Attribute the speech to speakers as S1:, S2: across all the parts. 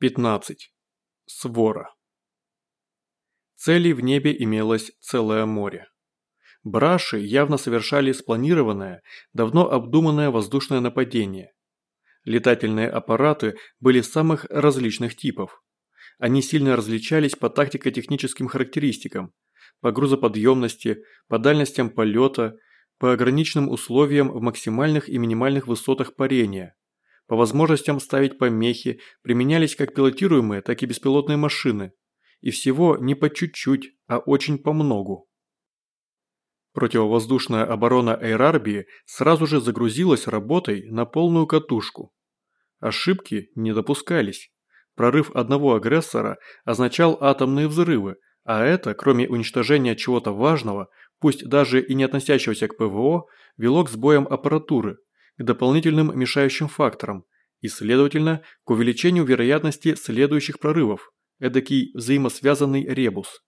S1: 15. Свора. Целей в небе имелось целое море. Браши явно совершали спланированное, давно обдуманное воздушное нападение. Летательные аппараты были самых различных типов. Они сильно различались по тактико-техническим характеристикам, по грузоподъемности, по дальностям полета, по ограниченным условиям в максимальных и минимальных высотах парения, по возможностям ставить помехи применялись как пилотируемые, так и беспилотные машины. И всего не по чуть-чуть, а очень по многу. Противовоздушная оборона Эйрарбии сразу же загрузилась работой на полную катушку. Ошибки не допускались. Прорыв одного агрессора означал атомные взрывы, а это, кроме уничтожения чего-то важного, пусть даже и не относящегося к ПВО, вело к сбоям аппаратуры, к дополнительным мешающим факторам и, следовательно, к увеличению вероятности следующих прорывов, эдакий взаимосвязанный ребус.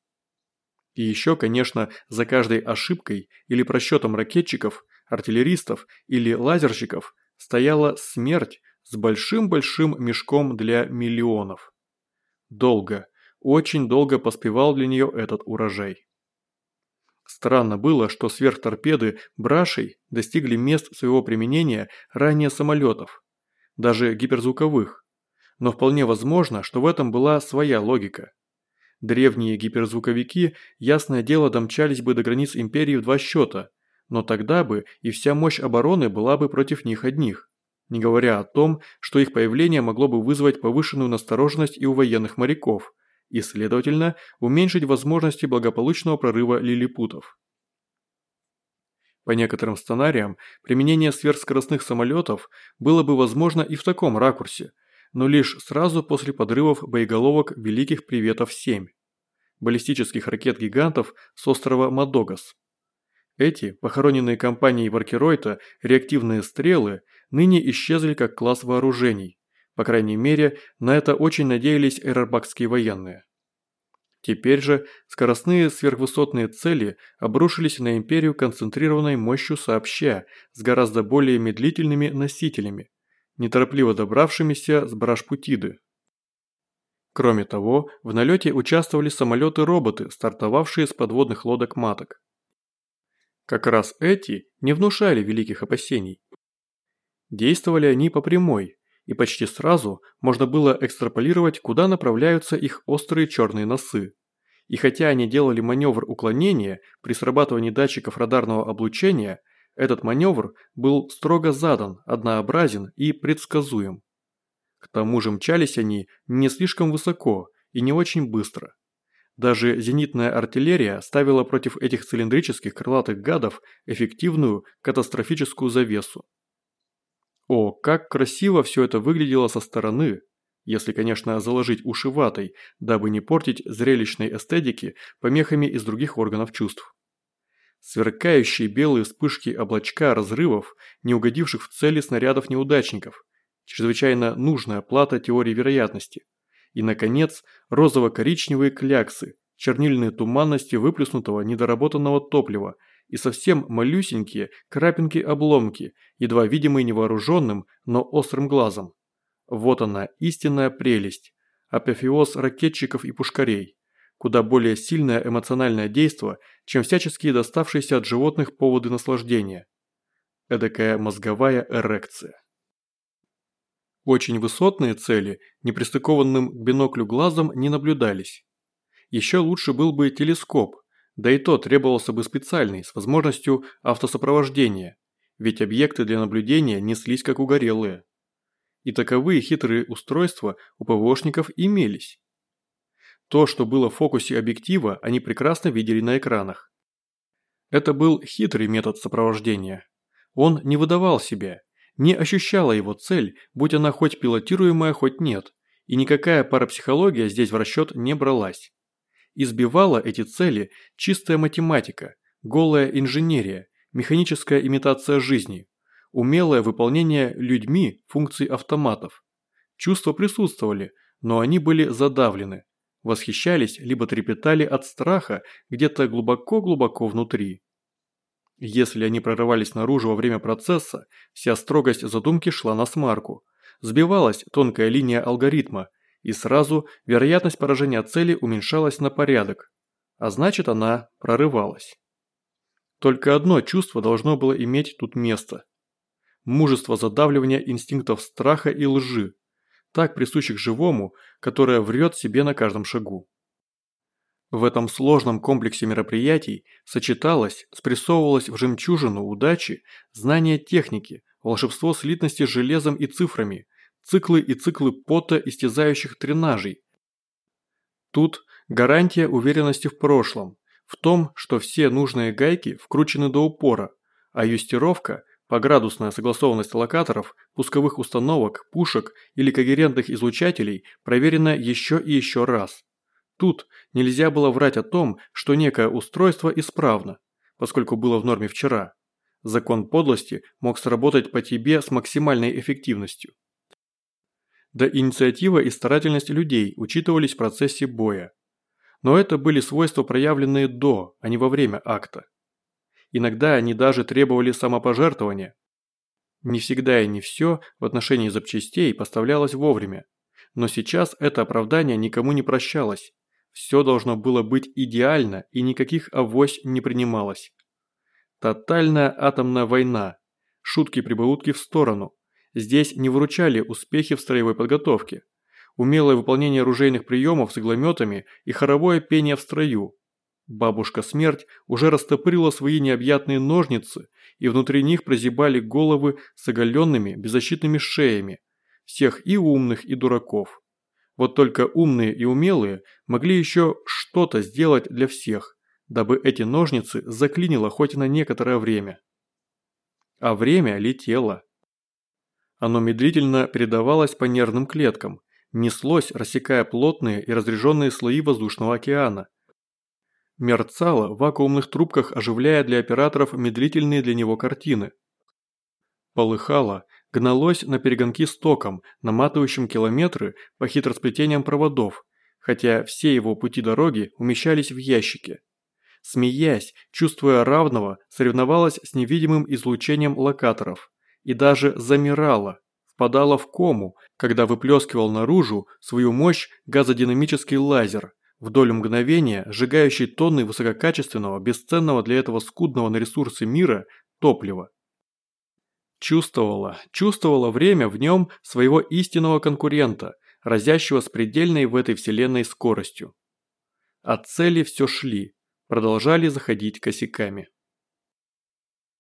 S1: И еще, конечно, за каждой ошибкой или просчетом ракетчиков, артиллеристов или лазерщиков стояла смерть с большим-большим мешком для миллионов. Долго, очень долго поспевал для нее этот урожай. Странно было, что сверхторпеды брашей достигли мест своего применения ранее самолетов, даже гиперзвуковых. Но вполне возможно, что в этом была своя логика. Древние гиперзвуковики, ясное дело, домчались бы до границ Империи в два счета, но тогда бы и вся мощь обороны была бы против них одних, не говоря о том, что их появление могло бы вызвать повышенную настороженность и у военных моряков – и, следовательно, уменьшить возможности благополучного прорыва лилипутов. По некоторым сценариям, применение сверхскоростных самолетов было бы возможно и в таком ракурсе, но лишь сразу после подрывов боеголовок Великих Приветов-7, баллистических ракет-гигантов с острова Мадогас. Эти, похороненные компанией Варкеройта, реактивные стрелы, ныне исчезли как класс вооружений, по крайней мере, на это очень надеялись эрарбакские военные. Теперь же скоростные сверхвысотные цели обрушились на империю концентрированной мощью сообща с гораздо более медлительными носителями, неторопливо добравшимися с Брашпутиды. Кроме того, в налете участвовали самолеты-роботы, стартовавшие с подводных лодок маток. Как раз эти не внушали великих опасений. Действовали они по прямой, и почти сразу можно было экстраполировать, куда направляются их острые черные носы. И хотя они делали маневр уклонения при срабатывании датчиков радарного облучения, этот маневр был строго задан, однообразен и предсказуем. К тому же мчались они не слишком высоко и не очень быстро. Даже зенитная артиллерия ставила против этих цилиндрических крылатых гадов эффективную катастрофическую завесу. О, как красиво все это выглядело со стороны, если, конечно, заложить уши ватой, дабы не портить зрелищной эстетики помехами из других органов чувств. Сверкающие белые вспышки облачка разрывов, не угодивших в цели снарядов неудачников, чрезвычайно нужная плата теории вероятности. И, наконец, розово-коричневые кляксы, чернильные туманности выплеснутого недоработанного топлива – и совсем малюсенькие крапинки-обломки, едва видимые невооруженным, но острым глазом. Вот она, истинная прелесть, апофеоз ракетчиков и пушкарей, куда более сильное эмоциональное действо, чем всяческие доставшиеся от животных поводы наслаждения. Эдакая мозговая эрекция. Очень высотные цели, не пристыкованным к биноклю глазом, не наблюдались. Еще лучше был бы телескоп, да и то требовался бы специальный, с возможностью автосопровождения, ведь объекты для наблюдения неслись как угорелые. И таковые хитрые устройства у ПВОшников имелись. То, что было в фокусе объектива, они прекрасно видели на экранах. Это был хитрый метод сопровождения. Он не выдавал себя, не ощущала его цель, будь она хоть пилотируемая, хоть нет, и никакая парапсихология здесь в расчет не бралась. Избивала эти цели чистая математика, голая инженерия, механическая имитация жизни, умелое выполнение людьми функций автоматов. Чувства присутствовали, но они были задавлены, восхищались либо трепетали от страха где-то глубоко-глубоко внутри. Если они прорывались наружу во время процесса, вся строгость задумки шла на смарку. Сбивалась тонкая линия алгоритма, И сразу вероятность поражения цели уменьшалась на порядок, а значит она прорывалась. Только одно чувство должно было иметь тут место. Мужество задавливания инстинктов страха и лжи, так присущих живому, которое врет себе на каждом шагу. В этом сложном комплексе мероприятий сочеталось, спрессовывалось в жемчужину удачи знание техники, волшебство слитности с железом и цифрами, циклы и циклы пота истязающих тренажей. Тут гарантия уверенности в прошлом, в том, что все нужные гайки вкручены до упора, а юстировка, поградусная согласованность локаторов, пусковых установок, пушек или когерентных излучателей проверена еще и еще раз. Тут нельзя было врать о том, что некое устройство исправно, поскольку было в норме вчера. Закон подлости мог сработать по тебе с максимальной эффективностью. Да инициатива и старательность людей учитывались в процессе боя. Но это были свойства, проявленные до, а не во время акта. Иногда они даже требовали самопожертвования. Не всегда и не все в отношении запчастей поставлялось вовремя. Но сейчас это оправдание никому не прощалось. Все должно было быть идеально и никаких авось не принималось. Тотальная атомная война. Шутки-прибаутки в сторону. Здесь не выручали успехи в строевой подготовке. Умелое выполнение оружейных приемов с иглометами и хоровое пение в строю. Бабушка-смерть уже растопырила свои необъятные ножницы, и внутри них прозябали головы с оголенными беззащитными шеями. Всех и умных, и дураков. Вот только умные и умелые могли еще что-то сделать для всех, дабы эти ножницы заклинило хоть на некоторое время. А время летело. Оно медлительно передавалось по нервным клеткам, неслось, рассекая плотные и разреженные слои воздушного океана. Мерцало в вакуумных трубках, оживляя для операторов медлительные для него картины. Полыхало, гналось на перегонки с током, наматывающим километры по хитросплетениям проводов, хотя все его пути дороги умещались в ящике. Смеясь, чувствуя равного, соревновалась с невидимым излучением локаторов. И даже замирала, впадала в кому, когда выплескивал наружу свою мощь газодинамический лазер, вдоль мгновения сжигающий тонны высококачественного, бесценного для этого скудного на ресурсы мира топлива. Чувствовала, чувствовала время в нем своего истинного конкурента, разящего с предельной в этой вселенной скоростью. От цели все шли, продолжали заходить косяками.